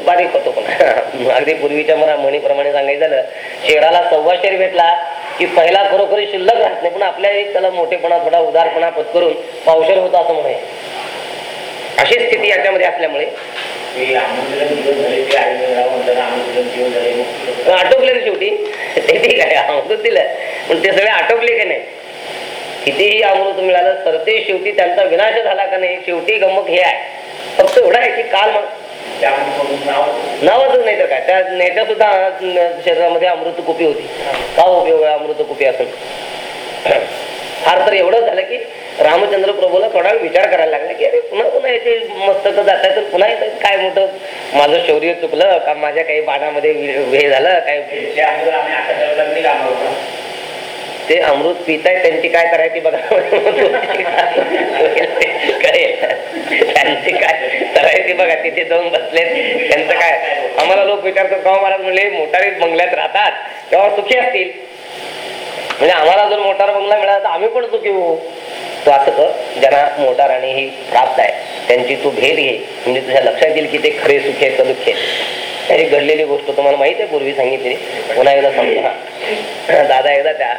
बारीक होतो पण. अगदी पूर्वीच्या मला म्हणीप्रमाणे सांगायचं झालं शेराला सव्वा शेर भेटला की पहिला खरोखरी शिल्लक राहत नाही पण आपल्या एक त्याला मोठेपणा थोडा उदारपणा पत्करून पावशेर होता असं म्हणे. अशी स्थिती याच्यामध्ये असल्यामुळे. आटोपले ना शेवटी? ते ठीक आहे अमृत दिलं. पण ते सगळे आटोपले की नाही? कितीही अमृत मिळालं तर ते शेवटी त्यांचा विनाश झाला का नाही? शेवटी गमक हे आहे. फक्त एवढं आहे की काल मग नावाच नाही तर काय? त्या नेत्या सुद्धा शरीरामध्ये अमृत कुपी होती. का उपयोग आहे अमृत कुपी असून फार तर एवढं झालं की रामचंद्र प्रभूला थोडा विचार करायला लागला की अरे पुन्हा पुन्हा याचे मस्तक जात आहे तर पुन्हा येतं काय मोठं? माझं शौर्य चुकलं का माझ्या काही बाणामध्ये हे झालं? काय? ते अमृत पिताय त्यांची काय करायची बघा. त्यांची काय करायचे बघा तिथे जाऊन बसले त्यांचं काय? आम्हाला लोक विचारतात गाव महाराज म्हणले मोटारीत बंगल्यात राहतात तेव्हा सुखी असतील. म्हणजे आम्हाला जर मोटार बंगला मिळाला तर आम्ही पण सुखी होऊ. तो असं कर ज्यांना मोटार आणि ही प्राप्त आहे त्यांची तू भेट घे. म्हणजे तुझ्या लक्षात येईल की ते खरे सुखी आहेत का दुःखी आहे त्याची घडलेली गोष्ट तुम्हाला माहीत आहे पूर्वी सांगितली पुन्हा एकदा समजा दादा एकदा त्या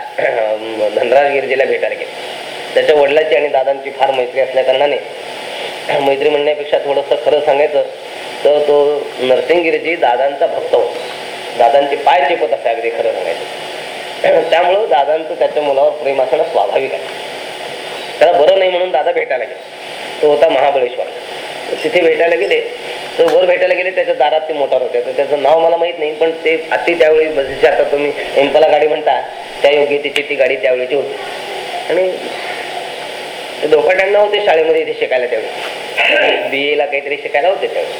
धनराज गिरजेला भेटायला गेले. त्याच्या वडिलाची आणि दादांची फार मैत्री असल्या कारणाने मैत्री म्हणण्यापेक्षा थोडंसं खरं सांगायचं तर तो नरसिंहगिरीजी दादांचा भक्त होता. दादांचे पाय चेपत असे अगदी खरं सांगायचं. त्यामुळं दादांचं त्याच्या मुलावर प्रेम असणं स्वाभाविक आहे. त्याला बरं नाही म्हणून दादा भेटायला गेले. तो होता महाबळेश्वर. तिथे भेटायला गेले तर वर भेटायला गेले त्याच्या दारात ते मोटार होते. तर त्याचं नाव मला माहीत नाही पण ते अति त्यावेळी जशी आता तुम्ही एम्पला गाडी म्हणता त्या योग्यतेची ती गाडी त्यावेळीची होती आणि धोकाट्यांना होते शाळेमध्ये इथे शिकायला त्यावेळी. बी ला काहीतरी शिकायला होते त्यावेळी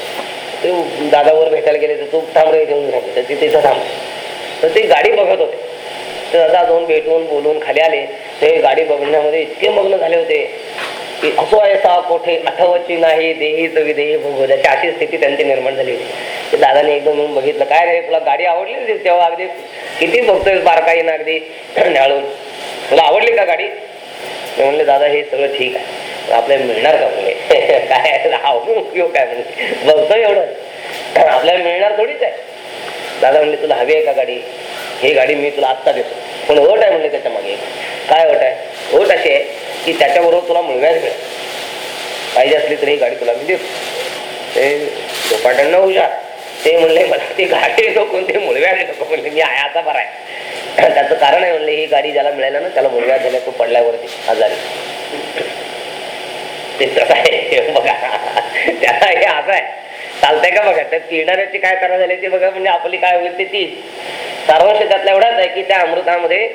ते दादावर भेटायला गेले तर तू थांब रे घेऊन राहिले तर तिथे इथं थांब. तर ती गाडी बघत होते. तर दादा जाऊन भेटून बोलून खाली आले. ते गाडी बघण्यामध्ये इतके मग्न झाले होते की असो ऐसा कोठे आठवची नाही देहीच विदेही भोगोजाची अशी स्थिती त्यांची निर्माण झाली होती. दादाने एकदम म्हणून बघितलं काय रे तुला गाडी आवडली तेव्हा अगदी? किती बघतोय बारकाईनं अगदी? ढाळून तुला आवडली का गाडी? ते म्हणले दादा हे सगळं ठीक आहे. आपल्याला मिळणार का मुले काय आवडून उपयोग काय म्हणजे? बघतो एवढं. आपल्याला मिळणार थोडीच आहे. दादा म्हणले तुला हवी आहे का गाडी? ही गाडी मी तुला आत्ता देतो. पण ओट आहे म्हणले त्याच्यामागे. काय ओट आहे? ओट अशी आहे की त्याच्याबरोबर तुला मुलगाच मिळेल. पाहिजे असली तरी ही गाडी तुला मी देतो. ते झोपाट्यांना हुशार. ते म्हणले मला ती गाडी नको ते मुलगा नको. म्हणले मी आहे आता बरा आहे. त्याचं कारण आहे म्हणले ही गाडी ज्याला मिळायला ना त्याला मुलगा झाला तो पडल्यावरती आजारी. ते आहे बघा त्याला हे असं आहे चालतंय का बघा त्या पिणाऱ्याची काय करा झाली ते बघा म्हणजे आपली काय होईल ते तीच सारांश त्यातला एवढाच आहे की त्या अमृतामध्ये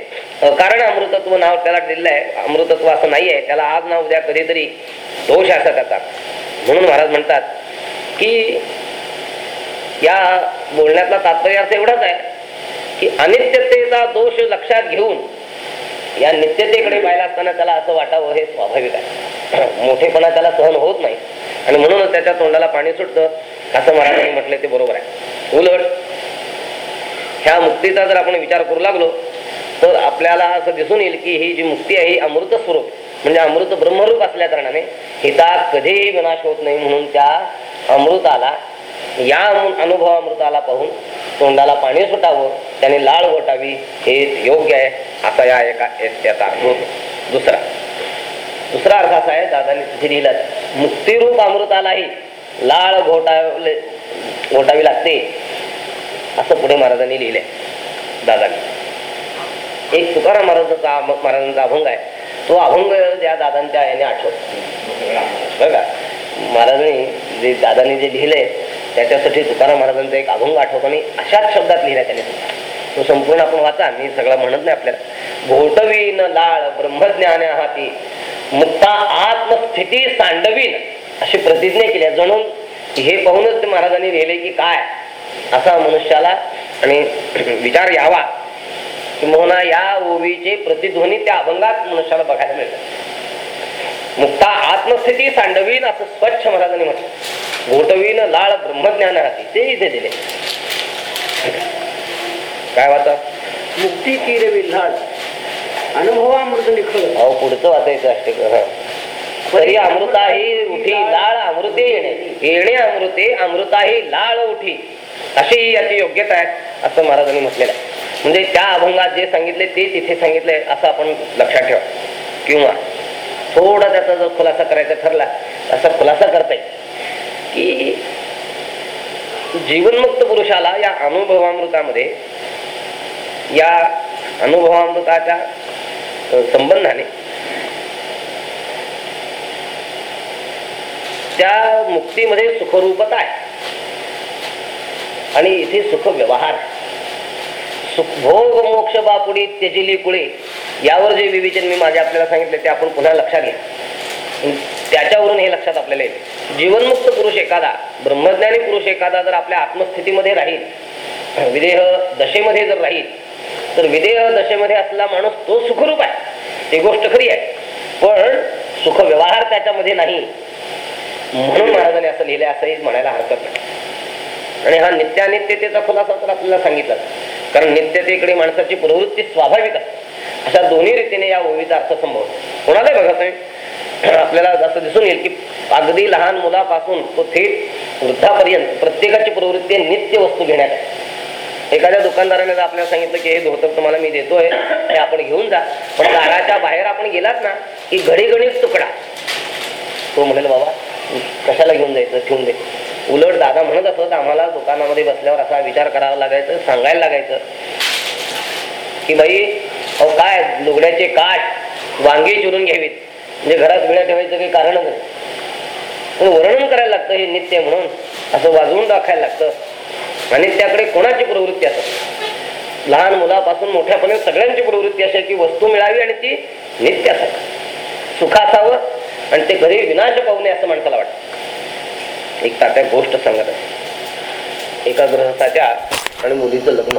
कारण अमृतत्व नाव त्याला दिलेलं आहे अमृतत्व असं नाही आहे त्याला आज नाव उद्या कधीतरी दोष असा त्याचा म्हणून महाराज म्हणतात की या बोलण्यातला तात्पर्य असं एवढाच आहे की अनित्यतेचा दोष लक्षात घेऊन या नित्यतेकडे पाहिला असताना त्याला असं वाटावं हे स्वाभाविक आहे मोठेपणा त्याला सहन होत नाही. आणि म्हणूनच त्याच्या तोंडाला पाणी सुटतं असं महाराजांनी म्हटलं ते बरोबर आहे. उलट ह्या मुक्तीचा जर आपण विचार करू लागलो तर आपल्याला असं दिसून येईल की ही जी मुक्ती आहे ही अमृत स्वरूप म्हणजे अमृत ब्रह्मरूप असल्या कारणाने हिता कधीही विनाश होत नाही म्हणून त्या अमृताला या अनुभव अमृताला पाहून तोंडाला पाणी सुटावं त्याने लाळ ओटावी हे योग्य आहे. असा या एका त्याचा दुसरा. दुसरा अर्थ असा आहे दादाने तिथे लिहिलं मुक्तिरूप अमृतालाही लाळ घोटावले घोटावी लागते असं पुढे महाराजांनी लिहिले दादाने. एक तुकाराम महाराजांचा महाराजांचा अभंग आहे. तो अभंग त्या दादांच्या याने आठवत. बघा महाराजांनी जे दादांनी जे लिहिले त्याच्यासाठी तुकाराम महाराजांचा एक अभंग आठवतो आणि अशाच शब्दात लिहिला त्याने तो संपूर्ण आपण वाचा मी सगळं म्हणत नाही आपल्याला. घोटवीन लाळ ब्रह्मज्ञान हाती मुक्ता आत्मस्थिती सांडवीन अशी प्रतिज्ञा केली जणून हे पाहूनच ते महाराजांनी लिहिले की काय? असा मनुष्याला आणि विचार यावा. किंवा या ओवीचे प्रतिध्वनी त्या अभंगात मनुष्याला बघायला मिळतात मुक्ता आत्मस्थिती सांडवीन असं स्वच्छ महाराजांनी म्हटलं. घोटवीन लाळ ब्रह्मज्ञान हाती ते इथे दिले. काय वाचा मुक्ती तीर लाळ अनुभवामृत निखळ अहो पुढचं वाचायचं असते तरी अमृताही उठी लाळ अमृते येणे. येणे अमृते अमृताही लाळ उठी. अशी ही याची योग्यता आहे असं महाराजांनी म्हटलेलं आहे. म्हणजे त्या अभंगात जे सांगितले ते तिथे सांगितलंय असं आपण लक्षात ठेवा. किंवा थोडा त्याचा जर खुलासा करायचा ठरला असा खुलासा करता येईल की जीवनमुक्त पुरुषाला या अनुभवामृतामध्ये या अनुभवामृताच्या संबंधाने त्या मुक्तीमध्ये सुखरूपता आहे. आणि इथे सुख व्यवहार सुख भोग मोक्ष बापुडी त्यजिली कुळे यावर जे विवेचन मी माझे आपल्याला सांगितले ते आपण पुन्हा लक्षात घ्या. त्याच्यावरून हे लक्षात आपल्याला येते जीवनमुक्त पुरुष एखादा ब्रह्मज्ञानी पुरुष एखादा जर आपल्या आत्मस्थितीमध्ये राहील विदेह दशेमध्ये जर राहील तर विदेह दशेमध्ये असला माणूस तो सुखरूप आहे. ती गोष्ट खरी आहे. पण सुख व्यवहार त्याच्यामध्ये नाही. म्हणून महाराजांनी असं लिहिलंय असंही म्हणायला हरकत नाही. आणि हा नित्यानित्यतेचा खुलासा तर आपल्याला सांगितला कारण नित्यतेकडे माणसाची प्रवृत्ती स्वाभाविक असते अशा दोन्ही रीतीने या ओवीचा अर्थ संभव कोणालाही बघत नाही आपल्याला असं दिसून येईल की अगदी लहान मुलापासून तो थेट वृद्धापर्यंत प्रत्येकाची प्रवृत्ती नित्य वस्तू घेण्यात आहे. एखाद्या दुकानदाराने जर आपल्याला सांगितलं की हे धोतर तुम्हाला मी देतोय हे आपण घेऊन जा. पण दाराच्या बाहेर आपण गेलात ना की घडी गणित तुकडा. तो म्हणेल बाबा कशाला घेऊन जायचं? ठेवून दे. उलट दादा म्हणत असत आम्हाला दुकानामध्ये बसल्यावर असा विचार करावा लागायचं सांगायला लागायचं. की बाई अहो काय? लुगड्याचे काठ वांगे चिरून घ्यावीत. म्हणजे घरात विळ्या ठेवायचं काही कारणच नाही. पण वर्णन करायला लागतं हे नित्य म्हणून. असं वाजवून दाखायला लागतं. आणि त्याकडे कोणाची प्रवृत्ती असत लहान मुलापासून मोठ्यापर्यंत सगळ्यांची प्रवृत्ती अशी की वस्तू मिळावी आणि ती नित्य असावी सुख असावं आणि ते घरी विनाश पाहू नये असं माणसाला वाटत. एक तात्या गोष्ट सांगत आहे. एका ग्रहस्थाच्या आणि मुलीचं लग्न.